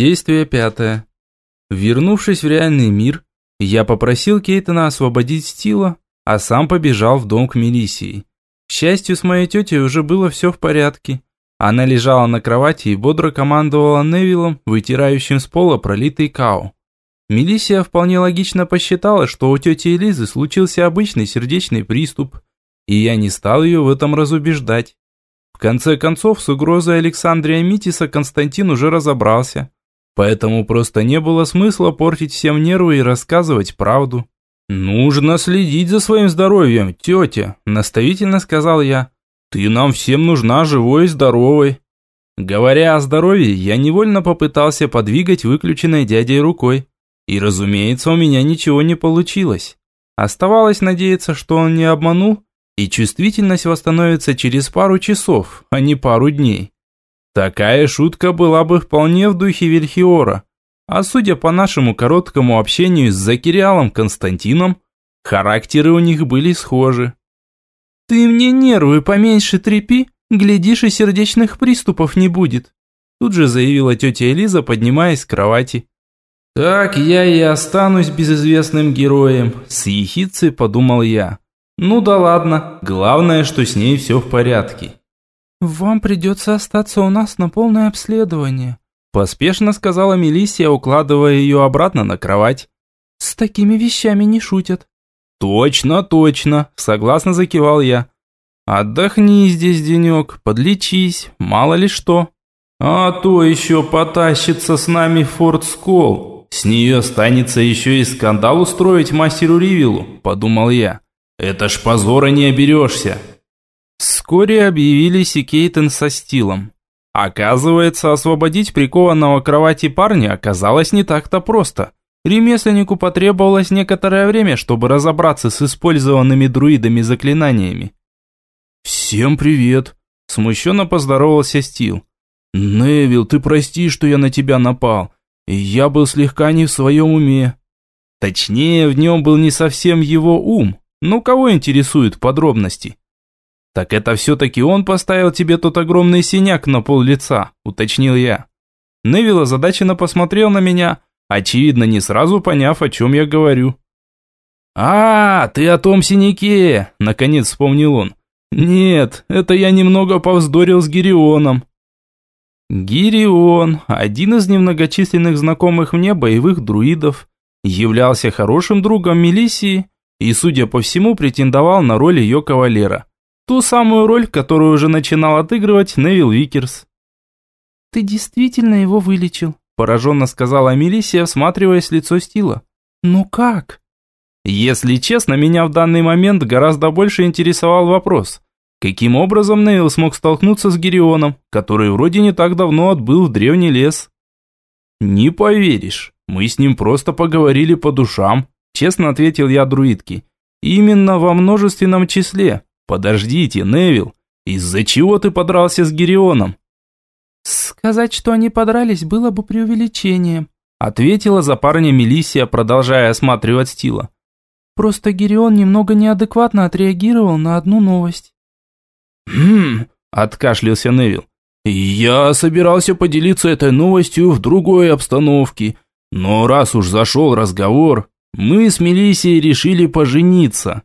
Действие пятое. Вернувшись в реальный мир, я попросил Кейтона освободить Стила, а сам побежал в дом к Мелисии. К счастью, с моей тетей уже было все в порядке. Она лежала на кровати и бодро командовала Невилом, вытирающим с пола пролитый као. Мелисия вполне логично посчитала, что у тети Элизы случился обычный сердечный приступ, и я не стал ее в этом разубеждать. В конце концов, с угрозой Александрия Митиса Константин уже разобрался, поэтому просто не было смысла портить всем нервы и рассказывать правду. «Нужно следить за своим здоровьем, тетя», – наставительно сказал я. «Ты нам всем нужна живой и здоровой». Говоря о здоровье, я невольно попытался подвигать выключенной дядей рукой. И, разумеется, у меня ничего не получилось. Оставалось надеяться, что он не обманул, и чувствительность восстановится через пару часов, а не пару дней. Такая шутка была бы вполне в духе Вильхиора. А судя по нашему короткому общению с Закириалом Константином, характеры у них были схожи. «Ты мне нервы поменьше трепи, глядишь, и сердечных приступов не будет», тут же заявила тетя Элиза, поднимаясь с кровати. «Так я и останусь безызвестным героем», – с ехицей подумал я. «Ну да ладно, главное, что с ней все в порядке». «Вам придется остаться у нас на полное обследование», – поспешно сказала Мелиссия, укладывая ее обратно на кровать. «С такими вещами не шутят». «Точно, точно», – согласно закивал я. «Отдохни здесь денек, подлечись, мало ли что». «А то еще потащится с нами Форт Скол», с нее останется еще и скандал устроить мастеру Ривилу, подумал я. Это ж позора не оберешься. Вскоре объявились и Кейтен со стилом. Оказывается, освободить прикованного к кровати парня оказалось не так-то просто. Ремесленнику потребовалось некоторое время, чтобы разобраться с использованными друидами заклинаниями. «Всем привет!» – смущенно поздоровался Стил. «Невил, ты прости, что я на тебя напал я был слегка не в своем уме. Точнее, в нем был не совсем его ум. Ну, кого интересуют подробности? Так это все-таки он поставил тебе тот огромный синяк на пол лица, уточнил я. Невилл озадаченно посмотрел на меня, очевидно, не сразу поняв, о чем я говорю. «А, ты о том синяке!» – наконец вспомнил он. «Нет, это я немного повздорил с Гирионом. Гирион, один из немногочисленных знакомых мне боевых друидов, являлся хорошим другом Мелисии и, судя по всему, претендовал на роль ее кавалера. Ту самую роль, которую уже начинал отыгрывать Невил Викерс. «Ты действительно его вылечил?» – пораженно сказала Мелисия, всматриваясь в лицо Стила. «Ну как?» Если честно, меня в данный момент гораздо больше интересовал вопрос, Каким образом Нейл смог столкнуться с Герионом, который вроде не так давно отбыл в древний лес? Не поверишь, мы с ним просто поговорили по душам, честно ответил я друидке. Именно во множественном числе. Подождите, Невил, из-за чего ты подрался с Герионом? Сказать, что они подрались, было бы преувеличением, ответила за парня Мелисия, продолжая осматривать Стила. Просто Герион немного неадекватно отреагировал на одну новость. «Хм...» – откашлялся Невил. «Я собирался поделиться этой новостью в другой обстановке, но раз уж зашел разговор, мы с Мелисией решили пожениться».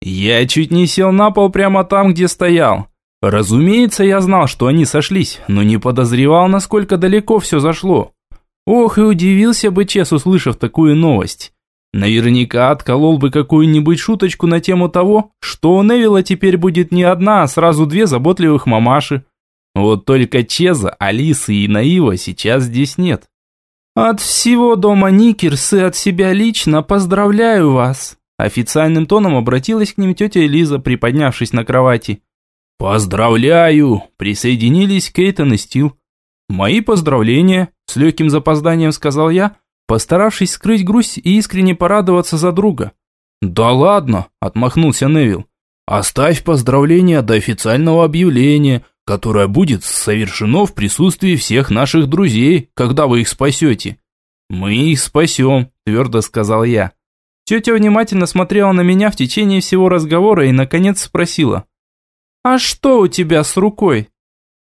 Я чуть не сел на пол прямо там, где стоял. Разумеется, я знал, что они сошлись, но не подозревал, насколько далеко все зашло. Ох, и удивился бы Чес, услышав такую новость. Наверняка отколол бы какую-нибудь шуточку на тему того, что у Невилла теперь будет не одна, а сразу две заботливых мамаши. Вот только Чеза, Алисы и Наива сейчас здесь нет. От всего дома Никерс и от себя лично поздравляю вас. Официальным тоном обратилась к ним тетя Элиза, приподнявшись на кровати. «Поздравляю!» – присоединились Кейтон и Стил. «Мои поздравления!» – с легким запозданием сказал я – постаравшись скрыть грусть и искренне порадоваться за друга. «Да ладно», – отмахнулся Невил. «Оставь поздравления до официального объявления, которое будет совершено в присутствии всех наших друзей, когда вы их спасете». «Мы их спасем», – твердо сказал я. Тетя внимательно смотрела на меня в течение всего разговора и, наконец, спросила. «А что у тебя с рукой?»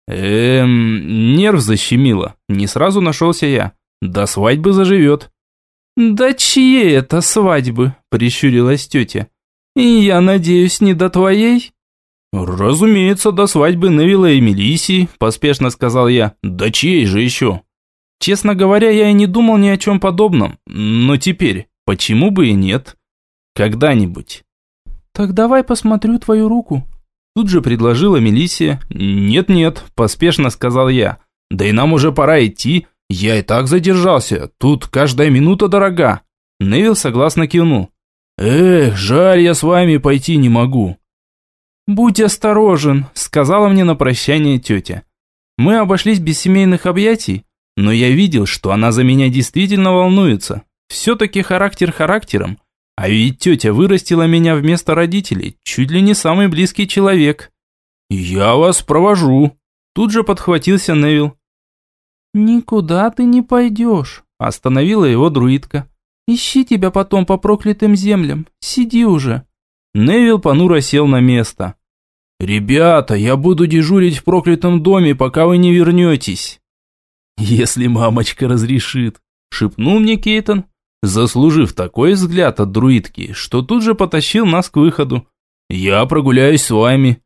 «Эм, нерв защемило. Не сразу нашелся я. До свадьбы заживет». «Да чьей это свадьбы?» – прищурилась тетя. «И я надеюсь, не до твоей?» «Разумеется, до свадьбы Невилла и Мелисии», – поспешно сказал я. «Да чьей же еще?» Честно говоря, я и не думал ни о чем подобном. Но теперь, почему бы и нет? Когда-нибудь. «Так давай посмотрю твою руку», – тут же предложила Мелисия. «Нет-нет», – поспешно сказал я. «Да и нам уже пора идти. «Я и так задержался. Тут каждая минута дорога». Невил согласно кивнул. «Эх, жаль, я с вами пойти не могу». «Будь осторожен», – сказала мне на прощание тетя. Мы обошлись без семейных объятий, но я видел, что она за меня действительно волнуется. Все-таки характер характером. А ведь тетя вырастила меня вместо родителей, чуть ли не самый близкий человек. «Я вас провожу», – тут же подхватился Невил. «Никуда ты не пойдешь», – остановила его друидка. «Ищи тебя потом по проклятым землям. Сиди уже». Невил понуро сел на место. «Ребята, я буду дежурить в проклятом доме, пока вы не вернетесь». «Если мамочка разрешит», – шепнул мне Кейтон, заслужив такой взгляд от друидки, что тут же потащил нас к выходу. «Я прогуляюсь с вами».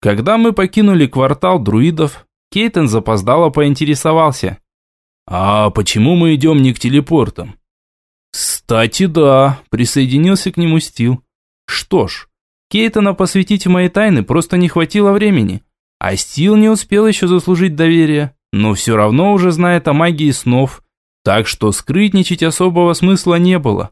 Когда мы покинули квартал друидов, Кейтон запоздало поинтересовался. «А почему мы идем не к телепортам?» «Кстати, да», – присоединился к нему Стил. «Что ж, Кейтона посвятить в мои тайны просто не хватило времени, а Стил не успел еще заслужить доверие, но все равно уже знает о магии снов, так что скрытничать особого смысла не было».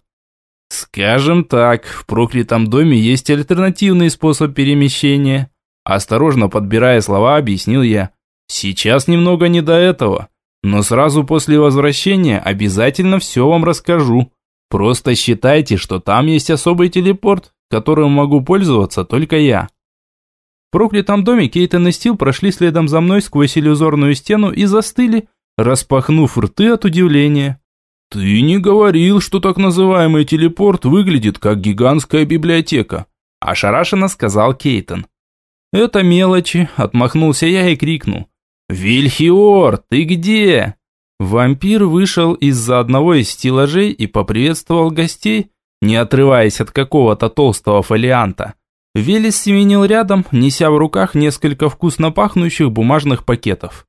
«Скажем так, в проклятом доме есть альтернативный способ перемещения», осторожно подбирая слова, объяснил я. Сейчас немного не до этого, но сразу после возвращения обязательно все вам расскажу. Просто считайте, что там есть особый телепорт, которым могу пользоваться только я. В проклятом доме Кейтон и Стил прошли следом за мной сквозь иллюзорную стену и застыли, распахнув рты от удивления. «Ты не говорил, что так называемый телепорт выглядит как гигантская библиотека», ошарашенно сказал Кейтон. «Это мелочи», – отмахнулся я и крикнул. «Вильхиор, ты где?» Вампир вышел из-за одного из стеллажей и поприветствовал гостей, не отрываясь от какого-то толстого фолианта. Велес семенил рядом, неся в руках несколько вкусно пахнущих бумажных пакетов.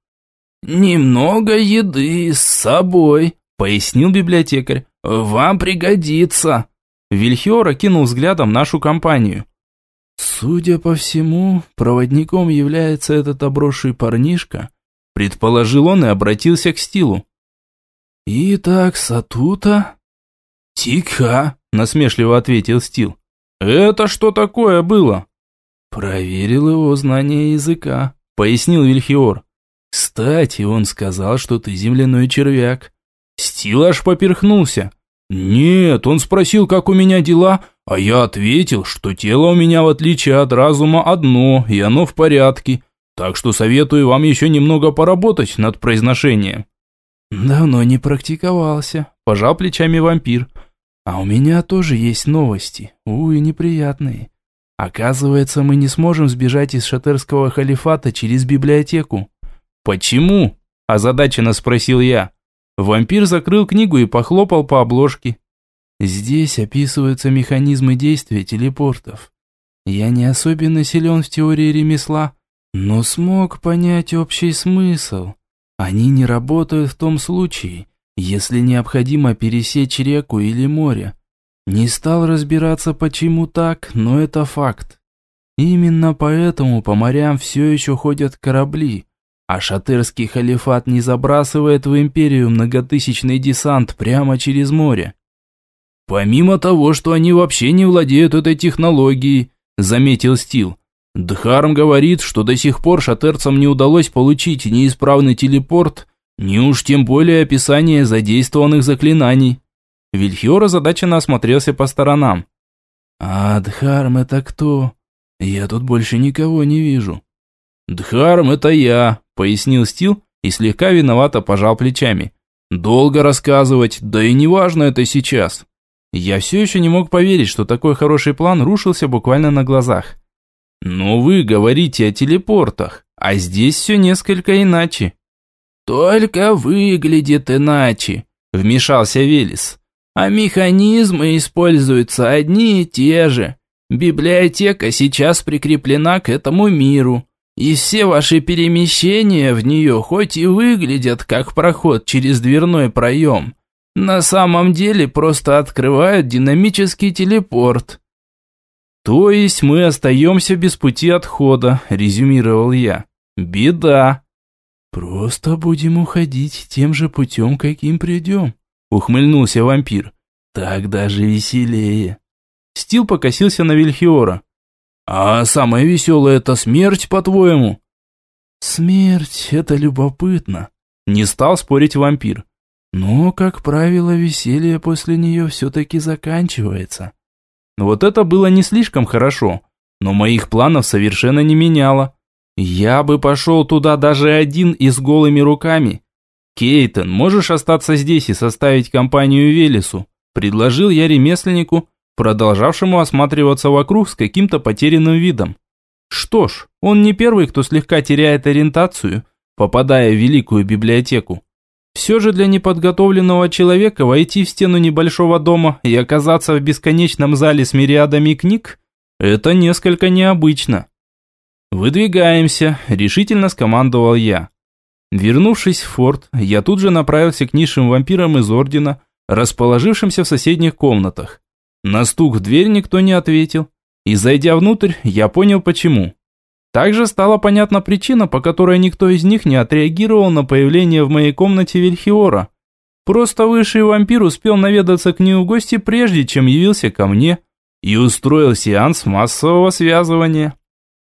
«Немного еды с собой», – пояснил библиотекарь. «Вам пригодится». Вильхиор окинул взглядом нашу компанию. «Судя по всему, проводником является этот обросший парнишка», предположил он и обратился к Стилу. «Итак, Сатута...» «Тика», насмешливо ответил Стил. «Это что такое было?» «Проверил его знание языка», пояснил Вильхиор. «Кстати, он сказал, что ты земляной червяк». Стил аж поперхнулся. «Нет, он спросил, как у меня дела, а я ответил, что тело у меня, в отличие от разума, одно, и оно в порядке, так что советую вам еще немного поработать над произношением». «Давно не практиковался», – пожал плечами вампир. «А у меня тоже есть новости, увы, неприятные. Оказывается, мы не сможем сбежать из шатерского халифата через библиотеку». «Почему?» – озадаченно спросил я. Вампир закрыл книгу и похлопал по обложке. Здесь описываются механизмы действия телепортов. Я не особенно силен в теории ремесла, но смог понять общий смысл. Они не работают в том случае, если необходимо пересечь реку или море. Не стал разбираться, почему так, но это факт. Именно поэтому по морям все еще ходят корабли, а шатерский халифат не забрасывает в империю многотысячный десант прямо через море. Помимо того, что они вообще не владеют этой технологией, заметил Стил. Дхарм говорит, что до сих пор шатерцам не удалось получить неисправный телепорт, ни уж тем более описание задействованных заклинаний. Вильхиор озадаченно осмотрелся по сторонам. «А Дхарм это кто? Я тут больше никого не вижу». «Дхарм это я», пояснил Стил и слегка виновато пожал плечами. «Долго рассказывать, да и не важно это сейчас». Я все еще не мог поверить, что такой хороший план рушился буквально на глазах. «Но вы говорите о телепортах, а здесь все несколько иначе». Только выглядит иначе», – вмешался Велес. «А механизмы используются одни и те же. Библиотека сейчас прикреплена к этому миру. И все ваши перемещения в нее хоть и выглядят как проход через дверной проем, на самом деле просто открывают динамический телепорт. То есть мы остаемся без пути отхода, резюмировал я. Беда. Просто будем уходить тем же путем, каким придем, ухмыльнулся вампир. Так даже веселее. Стил покосился на Вильхиора. «А самое веселое – это смерть, по-твоему?» «Смерть – это любопытно», – не стал спорить вампир. «Но, как правило, веселье после нее все-таки заканчивается». Вот это было не слишком хорошо, но моих планов совершенно не меняло. Я бы пошел туда даже один и с голыми руками. «Кейтон, можешь остаться здесь и составить компанию Велесу?» – предложил я ремесленнику, продолжавшему осматриваться вокруг с каким-то потерянным видом. Что ж, он не первый, кто слегка теряет ориентацию, попадая в великую библиотеку. Все же для неподготовленного человека войти в стену небольшого дома и оказаться в бесконечном зале с мириадами книг – это несколько необычно. «Выдвигаемся», – решительно скомандовал я. Вернувшись в форт, я тут же направился к низшим вампирам из Ордена, расположившимся в соседних комнатах. На стук в дверь никто не ответил, и зайдя внутрь, я понял почему. Также стала понятна причина, по которой никто из них не отреагировал на появление в моей комнате Вильхиора. Просто высший вампир успел наведаться к ней в гости прежде, чем явился ко мне и устроил сеанс массового связывания.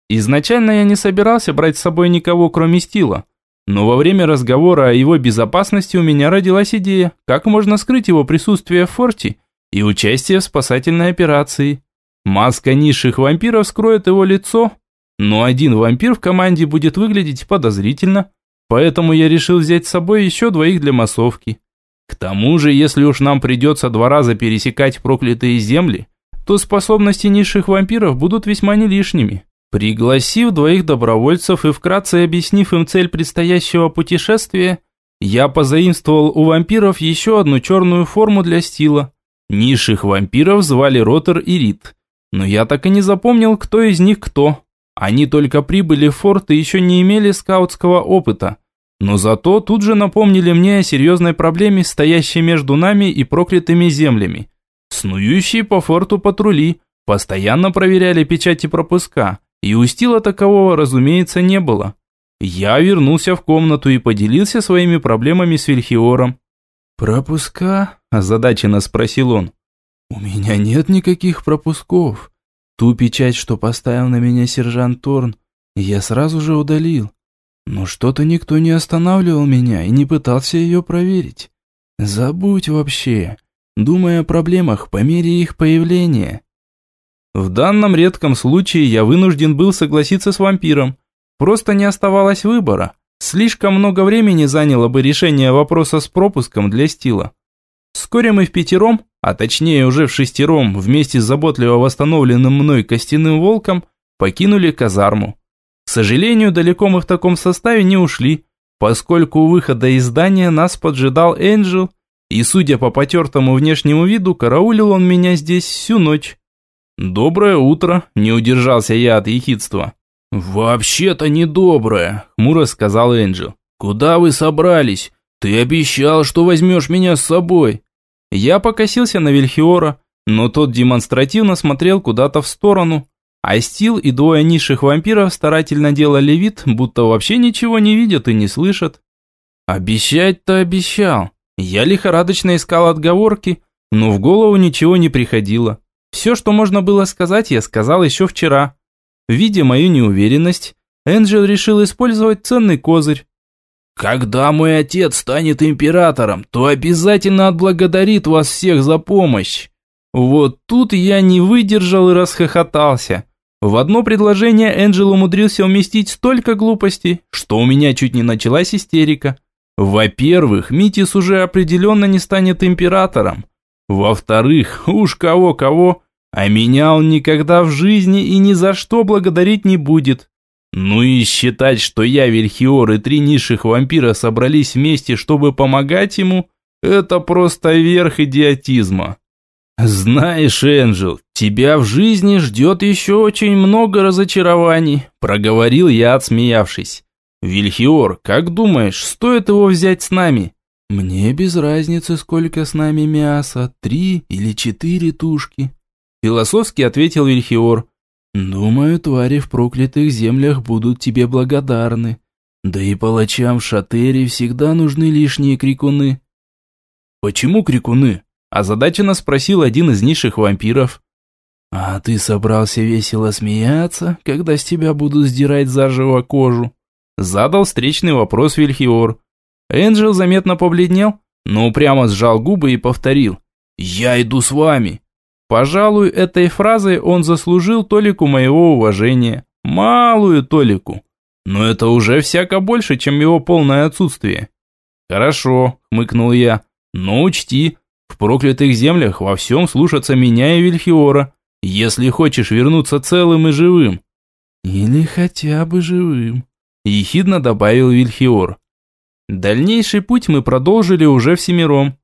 Изначально я не собирался брать с собой никого, кроме Стила, но во время разговора о его безопасности у меня родилась идея, как можно скрыть его присутствие в форте и участие в спасательной операции. Маска низших вампиров скроет его лицо, но один вампир в команде будет выглядеть подозрительно, поэтому я решил взять с собой еще двоих для массовки. К тому же, если уж нам придется два раза пересекать проклятые земли, то способности низших вампиров будут весьма не лишними. Пригласив двоих добровольцев и вкратце объяснив им цель предстоящего путешествия, я позаимствовал у вампиров еще одну черную форму для стила. Низших вампиров звали Ротер и Рид, но я так и не запомнил, кто из них кто. Они только прибыли в форт и еще не имели скаутского опыта. Но зато тут же напомнили мне о серьезной проблеме, стоящей между нами и проклятыми землями. Снующие по форту патрули постоянно проверяли печати пропуска, и у стила такового, разумеется, не было. Я вернулся в комнату и поделился своими проблемами с Вильхиором. «Пропуска?» – озадаченно спросил он. «У меня нет никаких пропусков. Ту печать, что поставил на меня сержант Торн, я сразу же удалил. Но что-то никто не останавливал меня и не пытался ее проверить. Забудь вообще, думая о проблемах по мере их появления». В данном редком случае я вынужден был согласиться с вампиром. Просто не оставалось выбора. Слишком много времени заняло бы решение вопроса с пропуском для стила. Вскоре мы в пятером, а точнее уже в шестером, вместе с заботливо восстановленным мной костяным волком, покинули казарму. К сожалению, далеко мы в таком составе не ушли, поскольку у выхода из здания нас поджидал Энджел, и, судя по потертому внешнему виду, караулил он меня здесь всю ночь. «Доброе утро», – не удержался я от ехидства. «Вообще-то недоброе», – хмуро сказал Энджел. «Куда вы собрались? Ты обещал, что возьмешь меня с собой». Я покосился на Вильхиора, но тот демонстративно смотрел куда-то в сторону, а Стил и двое низших вампиров старательно делали вид, будто вообще ничего не видят и не слышат. Обещать-то обещал. Я лихорадочно искал отговорки, но в голову ничего не приходило. Все, что можно было сказать, я сказал еще вчера. Видя мою неуверенность, Энджел решил использовать ценный козырь. «Когда мой отец станет императором, то обязательно отблагодарит вас всех за помощь». Вот тут я не выдержал и расхохотался. В одно предложение Энджел умудрился уместить столько глупостей, что у меня чуть не началась истерика. Во-первых, Митис уже определенно не станет императором. Во-вторых, уж кого-кого, а меня он никогда в жизни и ни за что благодарить не будет. Ну и считать, что я, Вильхиор и три низших вампира собрались вместе, чтобы помогать ему, это просто верх идиотизма. «Знаешь, Энджел, тебя в жизни ждет еще очень много разочарований», – проговорил я, отсмеявшись. «Вильхиор, как думаешь, стоит его взять с нами?» «Мне без разницы, сколько с нами мяса, три или четыре тушки», – философски ответил Вильхиор. «Думаю, твари в проклятых землях будут тебе благодарны. Да и палачам в Шатере всегда нужны лишние крикуны». «Почему крикуны?» озадаченно спросил один из низших вампиров. «А ты собрался весело смеяться, когда с тебя будут сдирать заживо кожу?» Задал встречный вопрос Вильхиор. Энджел заметно побледнел, но упрямо сжал губы и повторил. «Я иду с вами!» Пожалуй, этой фразой он заслужил толику моего уважения. Малую толику. Но это уже всяко больше, чем его полное отсутствие. «Хорошо», – хмыкнул я. «Но учти, в проклятых землях во всем слушаться меня и Вильхиора, если хочешь вернуться целым и живым». «Или хотя бы живым», – ехидно добавил Вильхиор. Дальнейший путь мы продолжили уже всемиром,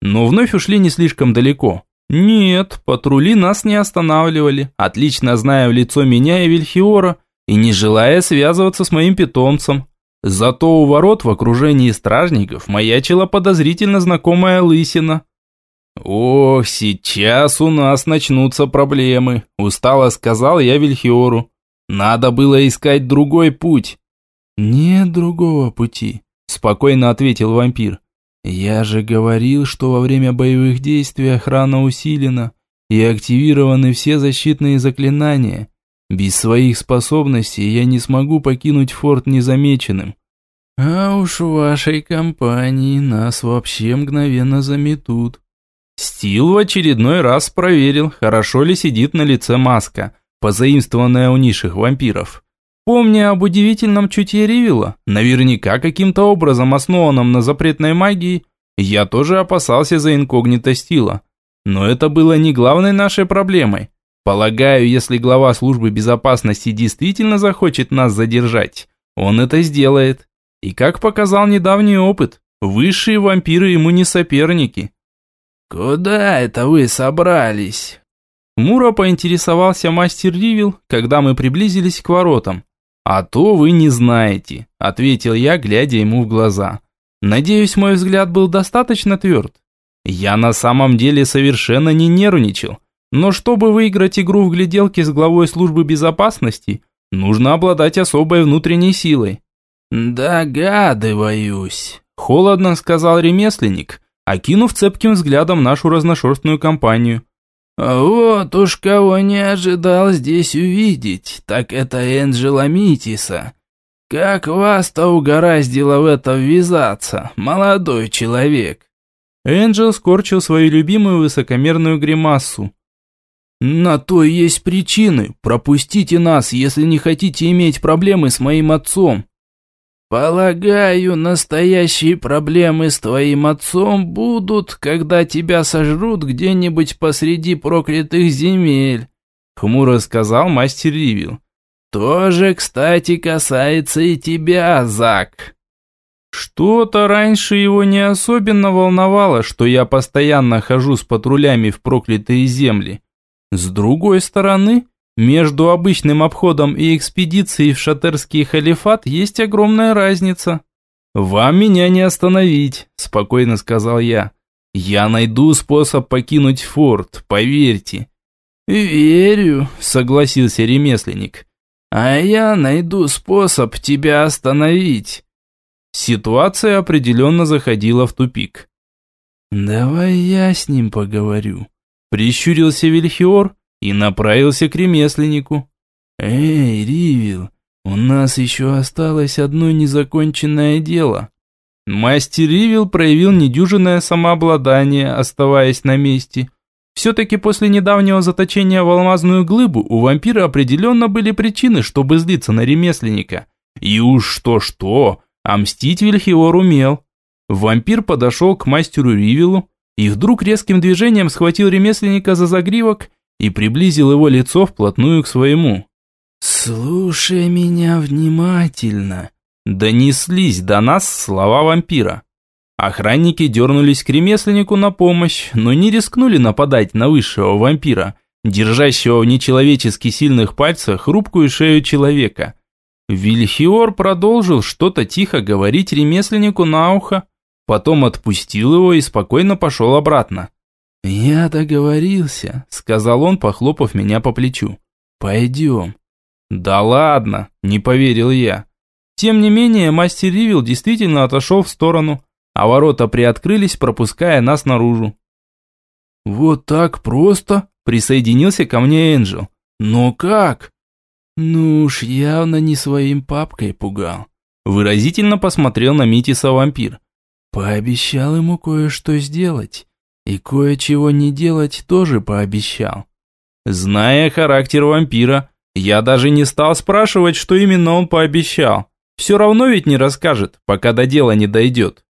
но вновь ушли не слишком далеко. Нет, патрули нас не останавливали, отлично зная в лицо меня и Вильхиора, и не желая связываться с моим питомцем. Зато у ворот в окружении стражников маячила подозрительно знакомая лысина. «Ох, сейчас у нас начнутся проблемы», – устало сказал я Вильхиору. «Надо было искать другой путь». «Нет другого пути», – спокойно ответил вампир. «Я же говорил, что во время боевых действий охрана усилена и активированы все защитные заклинания. Без своих способностей я не смогу покинуть форт незамеченным». «А уж в вашей компании нас вообще мгновенно заметут», Стил в очередной раз проверил, хорошо ли сидит на лице маска, позаимствованная у низших вампиров. Помня об удивительном чутье Ривила, наверняка каким-то образом основанном на запретной магии, я тоже опасался за инкогнито Стила. Но это было не главной нашей проблемой. Полагаю, если глава службы безопасности действительно захочет нас задержать, он это сделает. И как показал недавний опыт, высшие вампиры ему не соперники. «Куда это вы собрались?» Мура поинтересовался мастер Ривил, когда мы приблизились к воротам. «А то вы не знаете», – ответил я, глядя ему в глаза. Надеюсь, мой взгляд был достаточно тверд. Я на самом деле совершенно не нервничал. Но чтобы выиграть игру в гляделке с главой службы безопасности, нужно обладать особой внутренней силой. «Догадываюсь», – холодно сказал ремесленник, окинув цепким взглядом нашу разношерстную компанию. «Вот уж кого не ожидал здесь увидеть, так это Энджела Митиса. Как вас-то угораздило в это ввязаться, молодой человек?» Энджел скорчил свою любимую высокомерную гримасу. «На то есть причины. Пропустите нас, если не хотите иметь проблемы с моим отцом». «Полагаю, настоящие проблемы с твоим отцом будут, когда тебя сожрут где-нибудь посреди проклятых земель», хмуро сказал мастер Ривил. «Тоже, кстати, касается и тебя, Зак». Что-то раньше его не особенно волновало, что я постоянно хожу с патрулями в проклятые земли. С другой стороны, между обычным обходом и экспедицией в шатерский халифат есть огромная разница. «Вам меня не остановить», – спокойно сказал я. «Я найду способ покинуть форт, поверьте». «Верю», – согласился ремесленник. «А я найду способ тебя остановить». Ситуация определенно заходила в тупик. «Давай я с ним поговорю», – прищурился Вильхиор, и направился к ремесленнику. «Эй, Ривил, у нас еще осталось одно незаконченное дело». Мастер Ривил проявил недюжинное самообладание, оставаясь на месте. Все-таки после недавнего заточения в алмазную глыбу у вампира определенно были причины, чтобы злиться на ремесленника. И уж что-что, а мстить Вильхиор умел. Вампир подошел к мастеру Ривилу и вдруг резким движением схватил ремесленника за загривок и приблизил его лицо вплотную к своему. «Слушай меня внимательно», – донеслись до нас слова вампира. Охранники дернулись к ремесленнику на помощь, но не рискнули нападать на высшего вампира, держащего в нечеловечески сильных пальцах хрупкую шею человека. Вильхиор продолжил что-то тихо говорить ремесленнику на ухо, потом отпустил его и спокойно пошел обратно. «Я договорился», – сказал он, похлопав меня по плечу. «Пойдем». «Да ладно», – не поверил я. Тем не менее, мастер Ривил действительно отошел в сторону, а ворота приоткрылись, пропуская нас наружу. «Вот так просто?» – присоединился ко мне Энджел. «Но как?» «Ну уж явно не своим папкой пугал». Выразительно посмотрел на Митиса вампир. «Пообещал ему кое-что сделать. И кое-чего не делать тоже пообещал». Зная характер вампира, я даже не стал спрашивать, что именно он пообещал. Все равно ведь не расскажет, пока до дела не дойдет.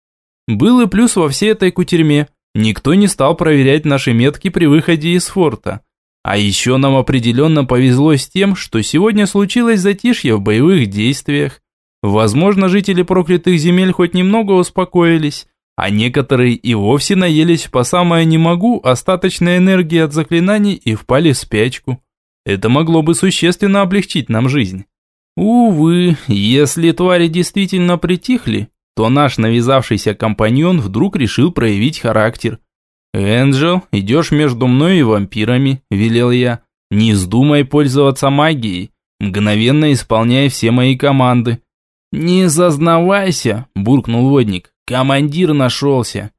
Был и плюс во всей этой кутерьме. Никто не стал проверять наши метки при выходе из форта. А еще нам определенно повезло с тем, что сегодня случилось затишье в боевых действиях. Возможно, жители проклятых земель хоть немного успокоились, а некоторые и вовсе наелись по самое не могу остаточной энергии от заклинаний и впали в спячку. Это могло бы существенно облегчить нам жизнь. Увы, если твари действительно притихли, то наш навязавшийся компаньон вдруг решил проявить характер. «Энджел, идешь между мной и вампирами», – велел я. «Не вздумай пользоваться магией, мгновенно исполняй все мои команды». «Не зазнавайся», – буркнул водник. «Командир нашелся».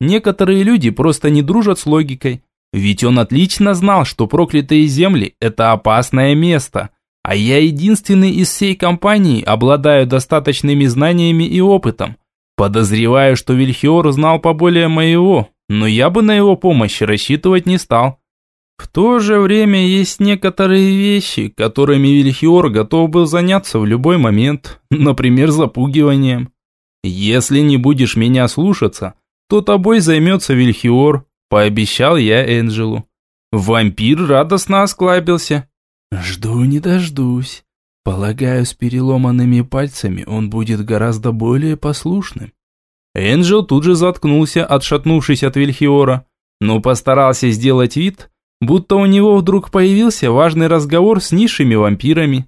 Некоторые люди просто не дружат с логикой, ведь он отлично знал, что проклятые земли – это опасное место, а я единственный из всей компании обладаю достаточными знаниями и опытом. Подозреваю, что Вильхиор знал поболее моего, но я бы на его помощь рассчитывать не стал. В то же время есть некоторые вещи, которыми Вильхиор готов был заняться в любой момент, например, запугиванием. Если не будешь меня слушаться, то тобой займется Вильхиор, пообещал я Энджелу. Вампир радостно осклабился. Жду не дождусь. Полагаю, с переломанными пальцами он будет гораздо более послушным. Энджел тут же заткнулся, отшатнувшись от Вильхиора, но постарался сделать вид, будто у него вдруг появился важный разговор с низшими вампирами.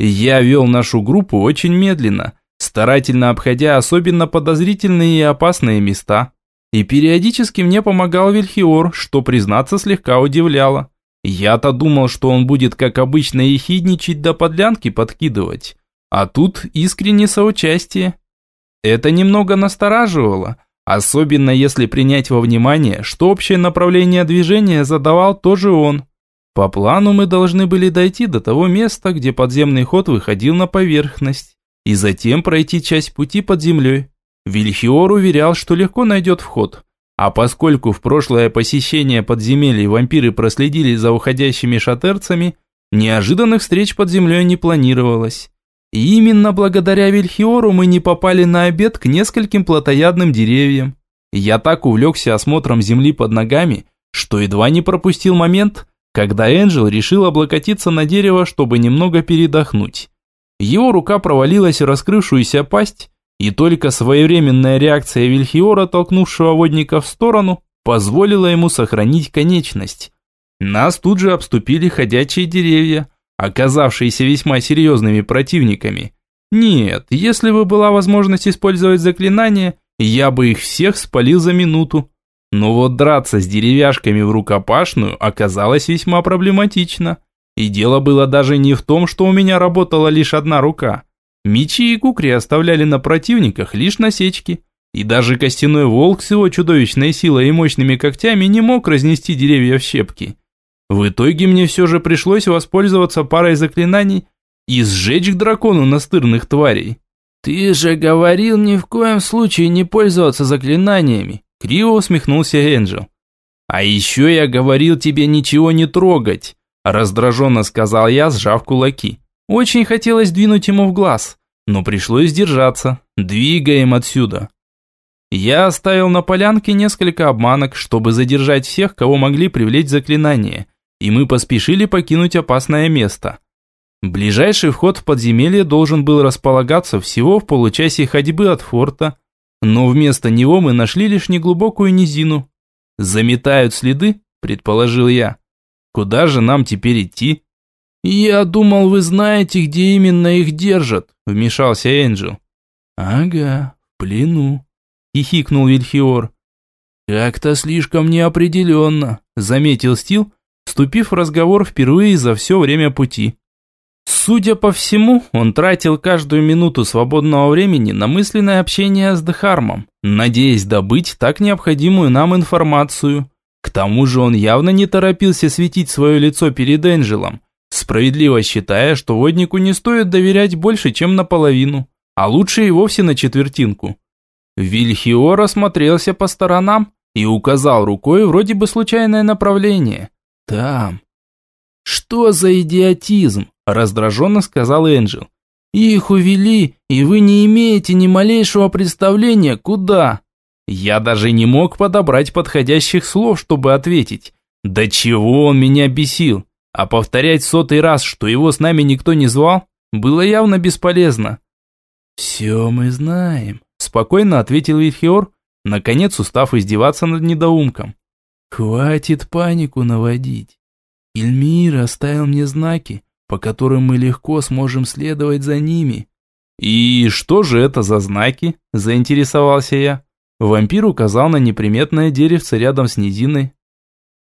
Я вел нашу группу очень медленно, старательно обходя особенно подозрительные и опасные места. И периодически мне помогал Вильхиор, что, признаться, слегка удивляло. Я-то думал, что он будет, как обычно, ехидничать да подлянки подкидывать. А тут искренне соучастие. Это немного настораживало, особенно если принять во внимание, что общее направление движения задавал тоже он. По плану мы должны были дойти до того места, где подземный ход выходил на поверхность, и затем пройти часть пути под землей. Вильхиор уверял, что легко найдет вход, а поскольку в прошлое посещение подземелий вампиры проследили за уходящими шатерцами, неожиданных встреч под землей не планировалось. И именно благодаря Вильхиору мы не попали на обед к нескольким плотоядным деревьям. Я так увлекся осмотром земли под ногами, что едва не пропустил момент, когда Энджел решил облокотиться на дерево, чтобы немного передохнуть. Его рука провалилась в раскрывшуюся пасть, и только своевременная реакция Вильхиора, толкнувшего водника в сторону, позволила ему сохранить конечность. Нас тут же обступили ходячие деревья, оказавшиеся весьма серьезными противниками. Нет, если бы была возможность использовать заклинание, я бы их всех спалил за минуту. Но вот драться с деревяшками в рукопашную оказалось весьма проблематично. И дело было даже не в том, что у меня работала лишь одна рука – Мечи и кукри оставляли на противниках лишь насечки, и даже костяной волк с его чудовищной силой и мощными когтями не мог разнести деревья в щепки. В итоге мне все же пришлось воспользоваться парой заклинаний и сжечь к дракону настырных тварей. «Ты же говорил ни в коем случае не пользоваться заклинаниями», криво усмехнулся Энджел. «А еще я говорил тебе ничего не трогать», раздраженно сказал я, сжав кулаки. Очень хотелось двинуть ему в глаз, но пришлось сдержаться. Двигаем отсюда. Я оставил на полянке несколько обманок, чтобы задержать всех, кого могли привлечь заклинание, и мы поспешили покинуть опасное место. Ближайший вход в подземелье должен был располагаться всего в получасе ходьбы от форта, но вместо него мы нашли лишь неглубокую низину. «Заметают следы?» – предположил я. «Куда же нам теперь идти?» «Я думал, вы знаете, где именно их держат», – вмешался Энджел. «Ага, в плену», – хихикнул Вильхиор. «Как-то слишком неопределенно», – заметил Стил, вступив в разговор впервые за все время пути. Судя по всему, он тратил каждую минуту свободного времени на мысленное общение с Дхармом, надеясь добыть так необходимую нам информацию. К тому же он явно не торопился светить свое лицо перед Энджелом, справедливо считая, что воднику не стоит доверять больше, чем наполовину, а лучше и вовсе на четвертинку. Вильхиор осмотрелся по сторонам и указал рукой вроде бы случайное направление. Там. «Что за идиотизм?» раздраженно сказал Энджел. «Их увели, и вы не имеете ни малейшего представления, куда». Я даже не мог подобрать подходящих слов, чтобы ответить. Да чего он меня бесил. А повторять сотый раз, что его с нами никто не звал, было явно бесполезно. «Все мы знаем», – спокойно ответил Вильхиор, наконец устав издеваться над недоумком. «Хватит панику наводить. Ильмир оставил мне знаки, по которым мы легко сможем следовать за ними. «И что же это за знаки?» – заинтересовался я. Вампир указал на неприметное деревце рядом с низиной.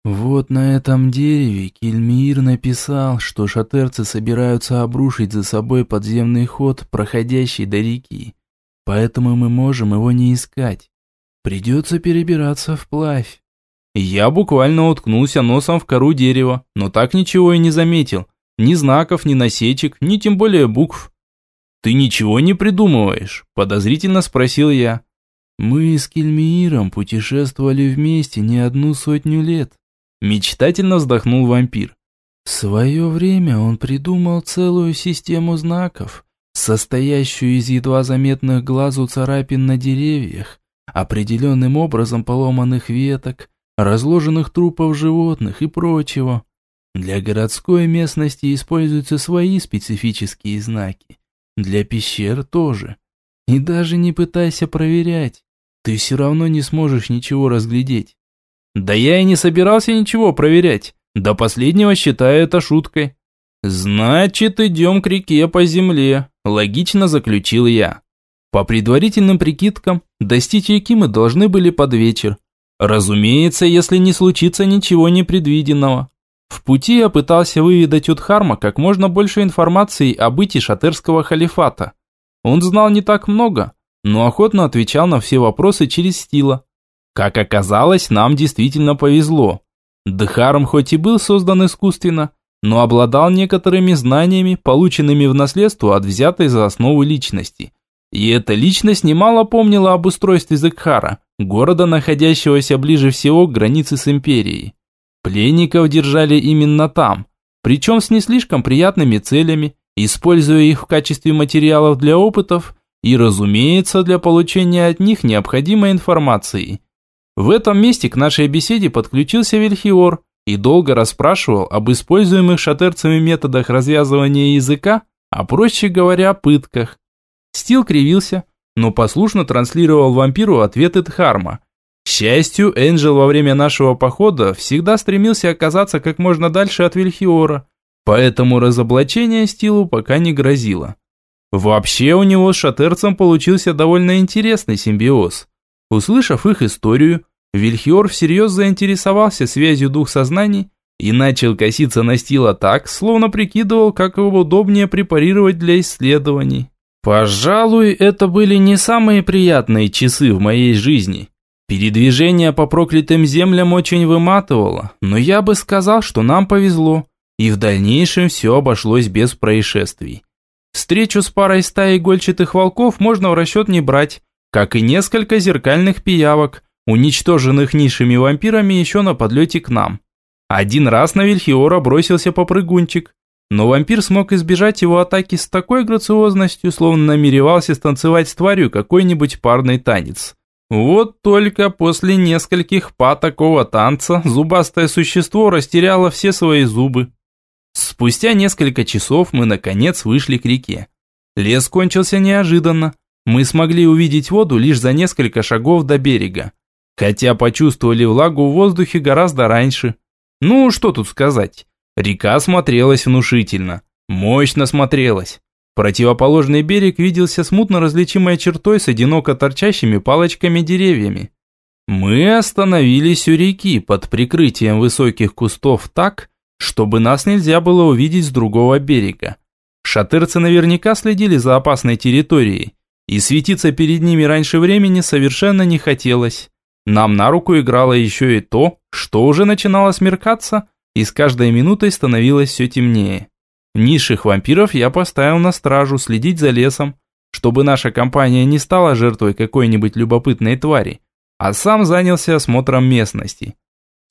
«Вот на этом дереве Кельмир написал, что шатерцы собираются обрушить за собой подземный ход, проходящий до реки. Поэтому мы можем его не искать. Придется перебираться вплавь». Я буквально уткнулся носом в кору дерева, но так ничего и не заметил. Ни знаков, ни насечек, ни тем более букв. «Ты ничего не придумываешь?» – подозрительно спросил я. «Мы с Кельмииром путешествовали вместе не одну сотню лет», – мечтательно вздохнул вампир. «В свое время он придумал целую систему знаков, состоящую из едва заметных глазу царапин на деревьях, определенным образом поломанных веток, разложенных трупов животных и прочего. Для городской местности используются свои специфические знаки. Для пещер тоже. И даже не пытайся проверять. Ты все равно не сможешь ничего разглядеть. Да я и не собирался ничего проверять. До последнего считаю это шуткой. Значит, идем к реке по земле, логично заключил я. По предварительным прикидкам, достичь реки мы должны были под вечер. Разумеется, если не случится ничего непредвиденного. В пути я пытался выведать у Дхарма как можно больше информации о быте шатерского халифата. Он знал не так много, но охотно отвечал на все вопросы через стила. Как оказалось, нам действительно повезло. Дхарм хоть и был создан искусственно, но обладал некоторыми знаниями, полученными в наследство от взятой за основу личности. И эта личность немало помнила об устройстве Зекхара, города, находящегося ближе всего к границе с империей. Пленников держали именно там, причем с не слишком приятными целями, используя их в качестве материалов для опытов и, разумеется, для получения от них необходимой информации. В этом месте к нашей беседе подключился Вильхиор и долго расспрашивал об используемых шатерцами методах развязывания языка, а проще говоря, пытках. Стил кривился, но послушно транслировал вампиру ответы Дхарма, к счастью, Энджел во время нашего похода всегда стремился оказаться как можно дальше от Вильхиора, поэтому разоблачение Стилу пока не грозило. Вообще у него с шатерцем получился довольно интересный симбиоз. Услышав их историю, Вильхиор всерьез заинтересовался связью двух сознаний и начал коситься на Стила так, словно прикидывал, как его удобнее препарировать для исследований. Пожалуй, это были не самые приятные часы в моей жизни. Передвижение по проклятым землям очень выматывало, но я бы сказал, что нам повезло, и в дальнейшем все обошлось без происшествий. Встречу с парой стаи игольчатых волков можно в расчет не брать, как и несколько зеркальных пиявок, уничтоженных низшими вампирами еще на подлете к нам. Один раз на Вильхиора бросился попрыгунчик, но вампир смог избежать его атаки с такой грациозностью, словно намеревался станцевать с тварью какой-нибудь парный танец. Вот только после нескольких па такого танца зубастое существо растеряло все свои зубы. Спустя несколько часов мы наконец вышли к реке. Лес кончился неожиданно. Мы смогли увидеть воду лишь за несколько шагов до берега. Хотя почувствовали влагу в воздухе гораздо раньше. Ну, что тут сказать. Река смотрелась внушительно. Мощно смотрелась. Противоположный берег виделся смутно различимой чертой с одиноко торчащими палочками-деревьями. Мы остановились у реки под прикрытием высоких кустов так, чтобы нас нельзя было увидеть с другого берега. Шатырцы наверняка следили за опасной территорией, и светиться перед ними раньше времени совершенно не хотелось. Нам на руку играло еще и то, что уже начинало смеркаться, и с каждой минутой становилось все темнее. Низших вампиров я поставил на стражу следить за лесом, чтобы наша компания не стала жертвой какой-нибудь любопытной твари, а сам занялся осмотром местности.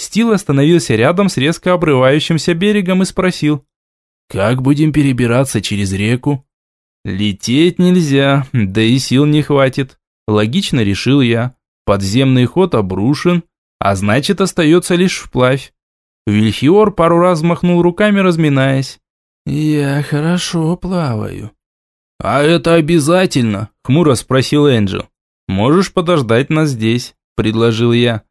Стил остановился рядом с резко обрывающимся берегом и спросил, «Как будем перебираться через реку?» «Лететь нельзя, да и сил не хватит», – логично решил я. Подземный ход обрушен, а значит остается лишь вплавь. Вильхиор пару раз махнул руками, разминаясь. «Я хорошо плаваю». «А это обязательно?» – хмуро спросил Энджел. «Можешь подождать нас здесь», – предложил я.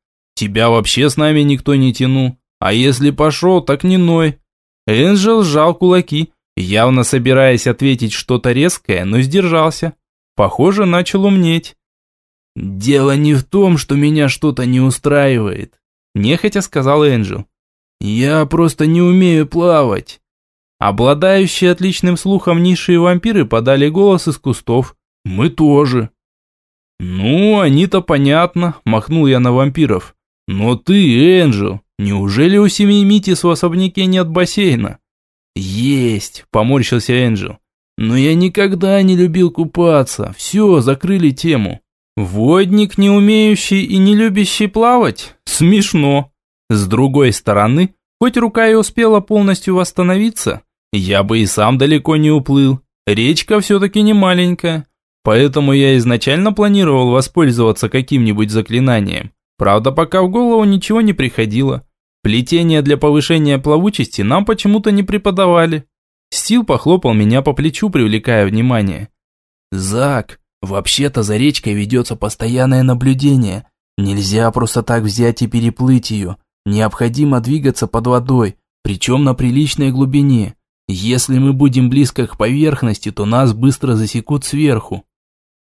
«Тебя вообще с нами никто не тянул. А если пошел, так не ной». Энджел сжал кулаки, явно собираясь ответить что-то резкое, но сдержался. Похоже, начал умнеть. «Дело не в том, что меня что-то не устраивает», – нехотя сказал Энджел. «Я просто не умею плавать». Обладающие отличным слухом низшие вампиры подали голос из кустов. «Мы тоже». «Ну, они-то понятно», – махнул я на вампиров. «Но ты, Энджел, неужели у семьи Митис в особняке нет бассейна?» «Есть», – поморщился Энджел. «Но я никогда не любил купаться. Все, закрыли тему». Водник, не умеющий и не любящий плавать? Смешно. С другой стороны, хоть рука и успела полностью восстановиться, я бы и сам далеко не уплыл. Речка все-таки не маленькая. Поэтому я изначально планировал воспользоваться каким-нибудь заклинанием. Правда, пока в голову ничего не приходило. Плетение для повышения плавучести нам почему-то не преподавали. Стил похлопал меня по плечу, привлекая внимание. «Зак, Вообще-то за речкой ведется постоянное наблюдение. Нельзя просто так взять и переплыть ее. Необходимо двигаться под водой, причем на приличной глубине. Если мы будем близко к поверхности, то нас быстро засекут сверху.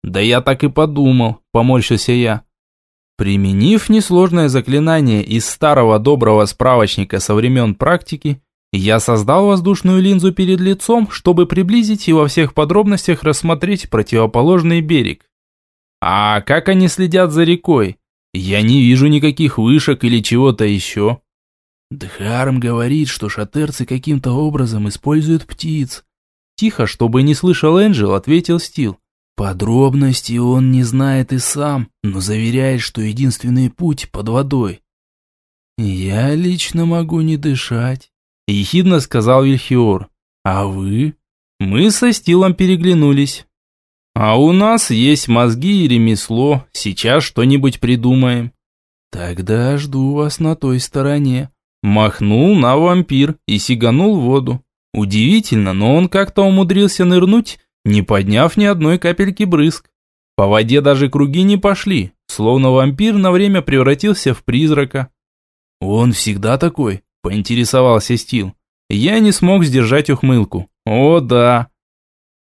Да я так и подумал, поморщился я. Применив несложное заклинание из старого доброго справочника со времен практики, я создал воздушную линзу перед лицом, чтобы приблизить и во всех подробностях рассмотреть противоположный берег. А как они следят за рекой? Я не вижу никаких вышек или чего-то еще. Дхарм говорит, что шатерцы каким-то образом используют птиц. Тихо, чтобы не слышал Энджел, ответил Стил. Подробности он не знает и сам, но заверяет, что единственный путь под водой. Я лично могу не дышать. – ехидно сказал Вильхиор. «А вы?» Мы со Стилом переглянулись. «А у нас есть мозги и ремесло, сейчас что-нибудь придумаем». «Тогда жду вас на той стороне». Махнул на вампир и сиганул в воду. Удивительно, но он как-то умудрился нырнуть, не подняв ни одной капельки брызг. По воде даже круги не пошли, словно вампир на время превратился в призрака. «Он всегда такой?» поинтересовался Стил. Я не смог сдержать ухмылку. О, да.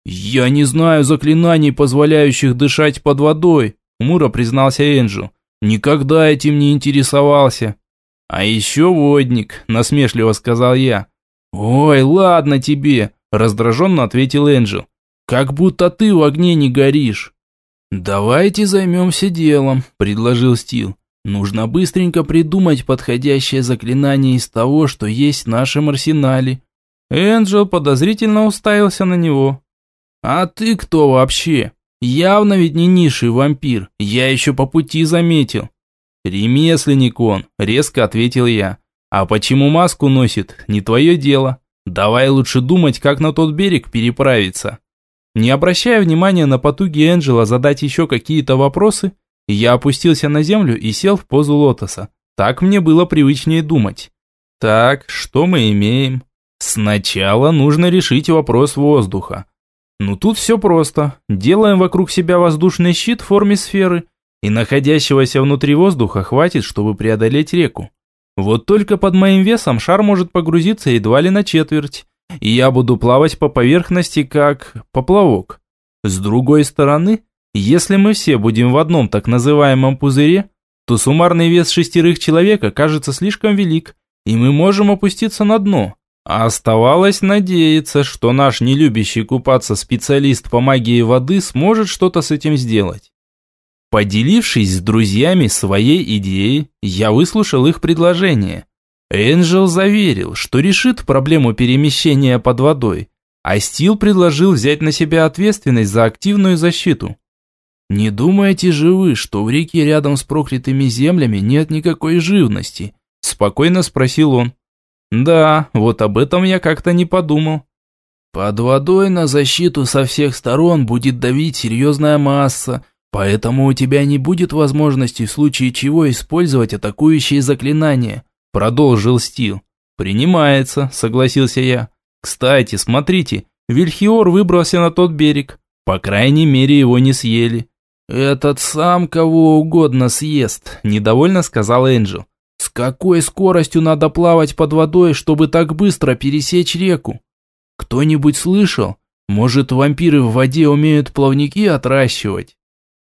Я не знаю заклинаний, позволяющих дышать под водой, хмуро признался Энджел. Никогда этим не интересовался. А еще водник, насмешливо сказал я. Ой, ладно тебе, раздраженно ответил Энджел. Как будто ты в огне не горишь. Давайте займемся делом, предложил Стил. Нужно быстренько придумать подходящее заклинание из того, что есть в нашем арсенале. Энджел подозрительно уставился на него. А ты кто вообще? Явно ведь не низший вампир, я еще по пути заметил. Ремесленник он, резко ответил я. А почему маску носит, не твое дело. Давай лучше думать, как на тот берег переправиться. Не обращая внимания на потуги Энджела задать еще какие-то вопросы, я опустился на землю и сел в позу лотоса. Так мне было привычнее думать. Так, что мы имеем? Сначала нужно решить вопрос воздуха. Ну тут все просто. Делаем вокруг себя воздушный щит в форме сферы, и находящегося внутри воздуха хватит, чтобы преодолеть реку. Вот только под моим весом шар может погрузиться едва ли на четверть, и я буду плавать по поверхности как поплавок. С другой стороны, если мы все будем в одном так называемом пузыре, то суммарный вес шестерых человек окажется слишком велик, и мы можем опуститься на дно. А оставалось надеяться, что наш нелюбящий купаться специалист по магии воды сможет что-то с этим сделать. Поделившись с друзьями своей идеей, я выслушал их предложение. Энджел заверил, что решит проблему перемещения под водой, а Стил предложил взять на себя ответственность за активную защиту. «Не думаете же вы, что в реке рядом с проклятыми землями нет никакой живности?» – спокойно спросил он. «Да, вот об этом я как-то не подумал». «Под водой на защиту со всех сторон будет давить серьезная масса, поэтому у тебя не будет возможности в случае чего использовать атакующие заклинания», – продолжил Стил. «Принимается», – согласился я. «Кстати, смотрите, Вильхиор выбрался на тот берег. По крайней мере, его не съели. «Этот сам кого угодно съест», – недовольно сказал Энджел. «С какой скоростью надо плавать под водой, чтобы так быстро пересечь реку? Кто-нибудь слышал? Может, вампиры в воде умеют плавники отращивать?»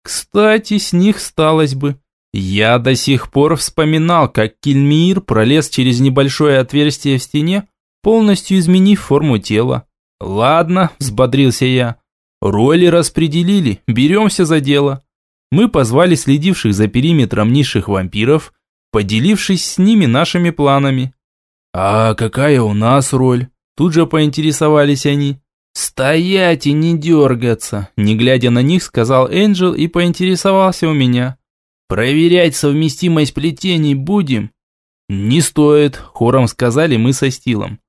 Кстати, с них сталось бы. Я до сих пор вспоминал, как Кильмир пролез через небольшое отверстие в стене, полностью изменив форму тела. «Ладно», – взбодрился я, Роли распределили, беремся за дело. Мы позвали следивших за периметром низших вампиров, поделившись с ними нашими планами. «А какая у нас роль?» Тут же поинтересовались они. «Стоять и не дергаться!» Не глядя на них, сказал Энджел и поинтересовался у меня. «Проверять совместимость плетений будем?» «Не стоит», – хором сказали мы со Стилом.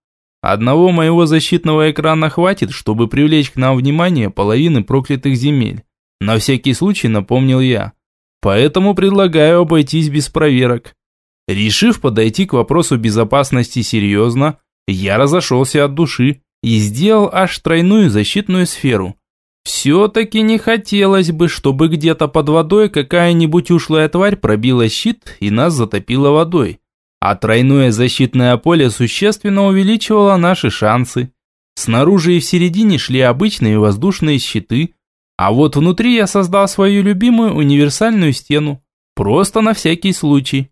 Одного моего защитного экрана хватит, чтобы привлечь к нам внимание половины проклятых земель. На всякий случай напомнил я. Поэтому предлагаю обойтись без проверок. Решив подойти к вопросу безопасности серьезно, я разошелся от души и сделал аж тройную защитную сферу. Все-таки не хотелось бы, чтобы где-то под водой какая-нибудь ушлая тварь пробила щит и нас затопила водой а тройное защитное поле существенно увеличивало наши шансы. Снаружи и в середине шли обычные воздушные щиты, а вот внутри я создал свою любимую универсальную стену, просто на всякий случай.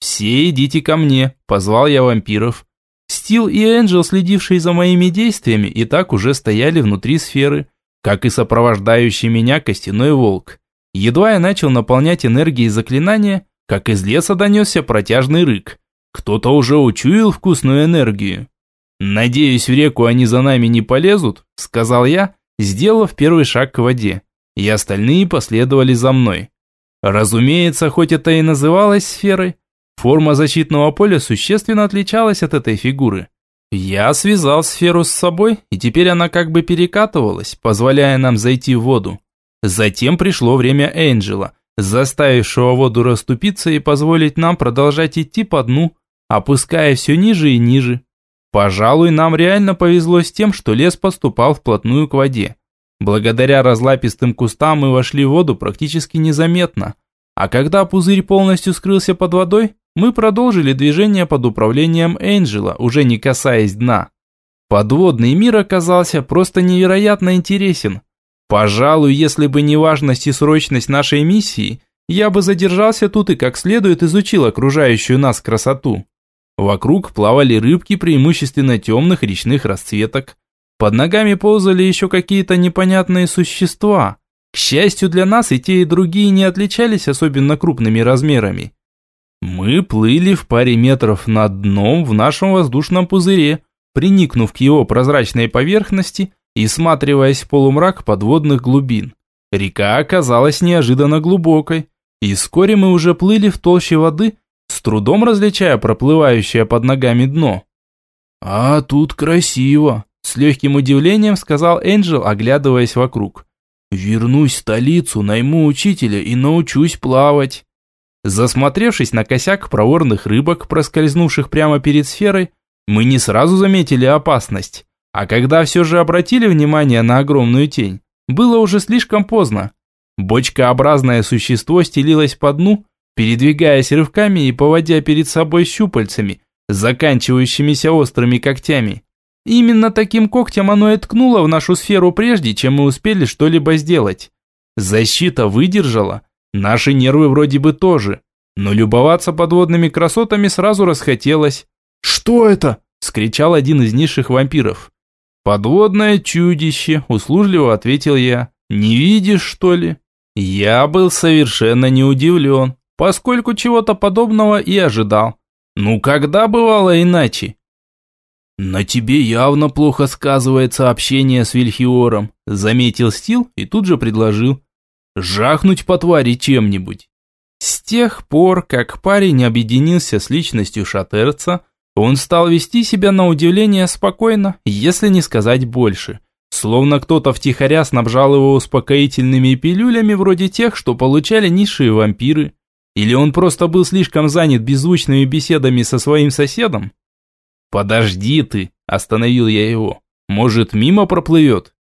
«Все идите ко мне», – позвал я вампиров. Стил и Энджел, следившие за моими действиями, и так уже стояли внутри сферы, как и сопровождающий меня костяной волк. Едва я начал наполнять энергией заклинания, как из леса донесся протяжный рык. Кто-то уже учуял вкусную энергию. «Надеюсь, в реку они за нами не полезут», – сказал я, сделав первый шаг к воде. И остальные последовали за мной. Разумеется, хоть это и называлось сферой, форма защитного поля существенно отличалась от этой фигуры. Я связал сферу с собой, и теперь она как бы перекатывалась, позволяя нам зайти в воду. Затем пришло время Энджела, заставившего воду расступиться и позволить нам продолжать идти по дну, опуская все ниже и ниже. Пожалуй, нам реально повезло с тем, что лес поступал вплотную к воде. Благодаря разлапистым кустам мы вошли в воду практически незаметно, а когда пузырь полностью скрылся под водой, мы продолжили движение под управлением Энджела, уже не касаясь дна. Подводный мир оказался просто невероятно интересен. Пожалуй, если бы не важность и срочность нашей миссии, я бы задержался тут и как следует изучил окружающую нас красоту. Вокруг плавали рыбки преимущественно темных речных расцветок. Под ногами ползали еще какие-то непонятные существа. К счастью для нас и те, и другие не отличались особенно крупными размерами. Мы плыли в паре метров над дном в нашем воздушном пузыре, приникнув к его прозрачной поверхности и сматриваясь в полумрак подводных глубин. Река оказалась неожиданно глубокой, и вскоре мы уже плыли в толще воды, с трудом различая проплывающее под ногами дно. «А тут красиво», – с легким удивлением сказал Энджел, оглядываясь вокруг. «Вернусь в столицу, найму учителя и научусь плавать». Засмотревшись на косяк проворных рыбок, проскользнувших прямо перед сферой, Мы не сразу заметили опасность, а когда все же обратили внимание на огромную тень, было уже слишком поздно. Бочкообразное существо стелилось по дну, передвигаясь рывками и поводя перед собой щупальцами, заканчивающимися острыми когтями. Именно таким когтем оно и ткнуло в нашу сферу прежде, чем мы успели что-либо сделать. Защита выдержала, наши нервы вроде бы тоже, но любоваться подводными красотами сразу расхотелось. «Что это?» – скричал один из низших вампиров. «Подводное чудище», – услужливо ответил я. «Не видишь, что ли?» Я был совершенно не удивлен, поскольку чего-то подобного и ожидал. Ну когда бывало иначе? «На тебе явно плохо сказывается общение с Вильхиором», заметил Стил и тут же предложил. «Жахнуть по твари чем-нибудь». С тех пор, как парень объединился с личностью шатерца, он стал вести себя на удивление спокойно, если не сказать больше. Словно кто-то втихаря снабжал его успокоительными пилюлями вроде тех, что получали низшие вампиры. Или он просто был слишком занят беззвучными беседами со своим соседом? «Подожди ты!» – остановил я его. «Может, мимо проплывет?»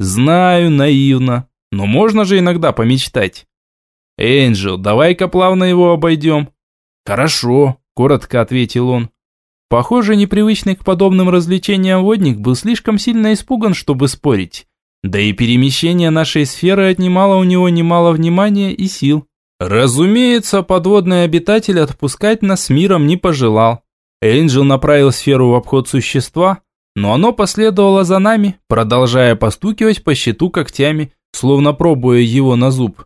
«Знаю, наивно, но можно же иногда помечтать». «Энджел, давай-ка плавно его обойдем». «Хорошо», – коротко ответил он. Похоже, непривычный к подобным развлечениям водник был слишком сильно испуган, чтобы спорить. Да и перемещение нашей сферы отнимало у него немало внимания и сил. Разумеется, подводный обитатель отпускать нас с миром не пожелал. Энджел направил сферу в обход существа, но оно последовало за нами, продолжая постукивать по щиту когтями, словно пробуя его на зуб.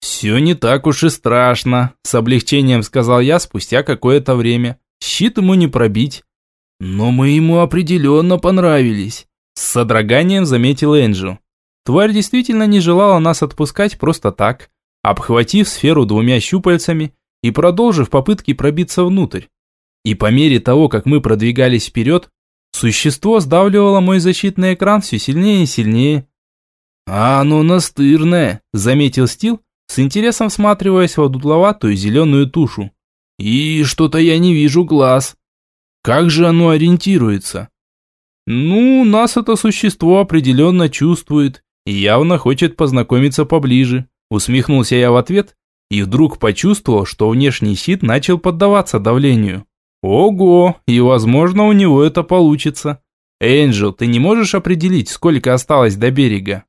«Все не так уж и страшно», – с облегчением сказал я спустя какое-то время. Щит ему не пробить. Но мы ему определенно понравились. С содроганием заметил Энджел. Тварь действительно не желала нас отпускать просто так, обхватив сферу двумя щупальцами и продолжив попытки пробиться внутрь. И по мере того, как мы продвигались вперед, существо сдавливало мой защитный экран все сильнее и сильнее. «А оно настырное», – заметил Стил, с интересом всматриваясь в одутловатую зеленую тушу. И что-то я не вижу глаз. Как же оно ориентируется? Ну, нас это существо определенно чувствует и явно хочет познакомиться поближе. Усмехнулся я в ответ и вдруг почувствовал, что внешний щит начал поддаваться давлению. Ого, и возможно у него это получится. Энджел, ты не можешь определить, сколько осталось до берега?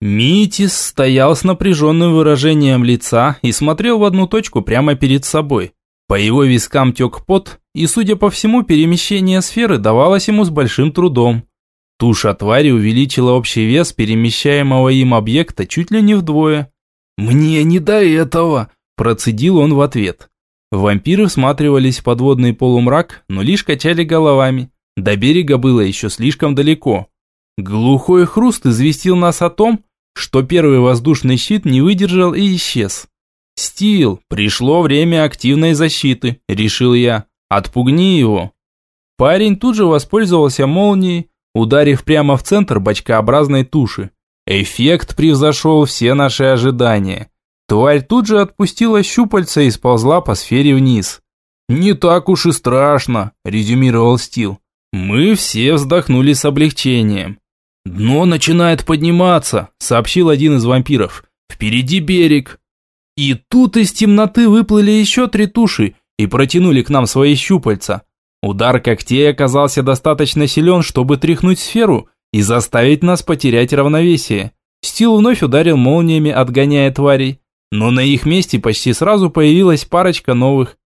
Митис стоял с напряженным выражением лица и смотрел в одну точку прямо перед собой. По его вискам тек пот, и, судя по всему, перемещение сферы давалось ему с большим трудом. Туша твари увеличила общий вес перемещаемого им объекта чуть ли не вдвое. «Мне не до этого!» – процедил он в ответ. Вампиры всматривались в подводный полумрак, но лишь качали головами. До берега было еще слишком далеко. Глухой хруст известил нас о том, что первый воздушный щит не выдержал и исчез. «Стил, пришло время активной защиты», – решил я. «Отпугни его». Парень тут же воспользовался молнией, ударив прямо в центр бочкообразной туши. Эффект превзошел все наши ожидания. Тварь тут же отпустила щупальца и сползла по сфере вниз. «Не так уж и страшно», – резюмировал Стил. Мы все вздохнули с облегчением. «Дно начинает подниматься», – сообщил один из вампиров. «Впереди берег». И тут из темноты выплыли еще три туши и протянули к нам свои щупальца. Удар когтей оказался достаточно силен, чтобы тряхнуть сферу и заставить нас потерять равновесие. Стил вновь ударил молниями, отгоняя тварей, но на их месте почти сразу появилась парочка новых.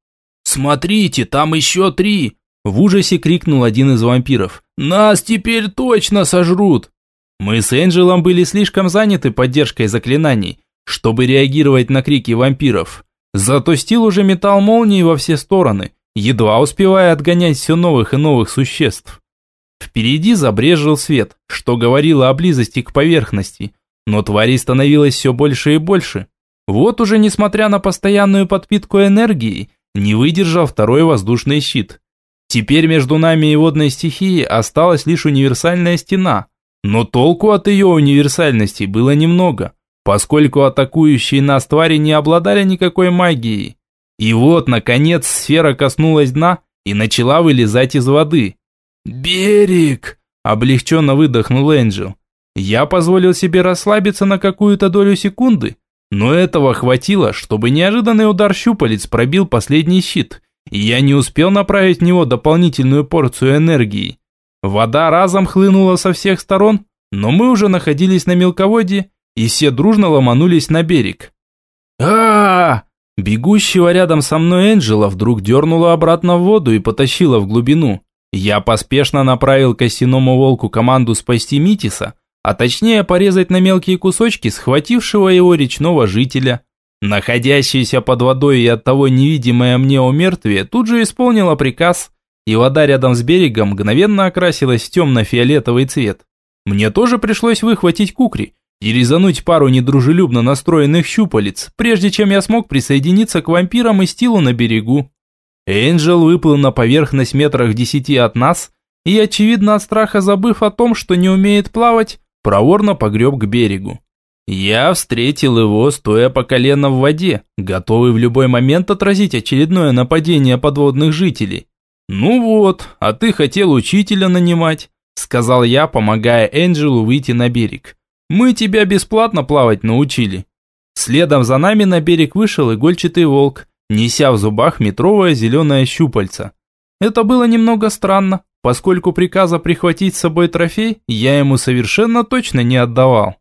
«Смотрите, там еще три!» В ужасе крикнул один из вампиров. «Нас теперь точно сожрут!» Мы с Энджелом были слишком заняты поддержкой заклинаний, чтобы реагировать на крики вампиров. Зато Стил уже метал молнии во все стороны, едва успевая отгонять все новых и новых существ. Впереди забрежил свет, что говорило о близости к поверхности, но тварей становилось все больше и больше. Вот уже несмотря на постоянную подпитку энергии, не выдержал второй воздушный щит. Теперь между нами и водной стихией осталась лишь универсальная стена, но толку от ее универсальности было немного – поскольку атакующие нас твари не обладали никакой магией. И вот, наконец, сфера коснулась дна и начала вылезать из воды. «Берег!» – облегченно выдохнул Энджел. Я позволил себе расслабиться на какую-то долю секунды, но этого хватило, чтобы неожиданный удар щупалец пробил последний щит, и я не успел направить в него дополнительную порцию энергии. Вода разом хлынула со всех сторон, но мы уже находились на мелководье, и все дружно ломанулись на берег. а, -а, Бегущего рядом со мной Энджела вдруг дернула обратно в воду и потащила в глубину. Я поспешно направил костяному волку команду спасти Митиса, а точнее порезать на мелкие кусочки схватившего его речного жителя. Находящаяся под водой и оттого невидимое мне умертвие тут же исполнила приказ, и вода рядом с берегом мгновенно окрасилась в темно-фиолетовый цвет. Мне тоже пришлось выхватить кукри и резануть пару недружелюбно настроенных щупалец, прежде чем я смог присоединиться к вампирам и стилу на берегу. Энджел выплыл на поверхность метрах десяти от нас и, очевидно от страха забыв о том, что не умеет плавать, проворно погреб к берегу. Я встретил его, стоя по колено в воде, готовый в любой момент отразить очередное нападение подводных жителей. «Ну вот, а ты хотел учителя нанимать», – сказал я, помогая Энджелу выйти на берег. «Мы тебя бесплатно плавать научили». Следом за нами на берег вышел игольчатый волк, неся в зубах метровое зеленое щупальце. Это было немного странно, поскольку приказа прихватить с собой трофей я ему совершенно точно не отдавал.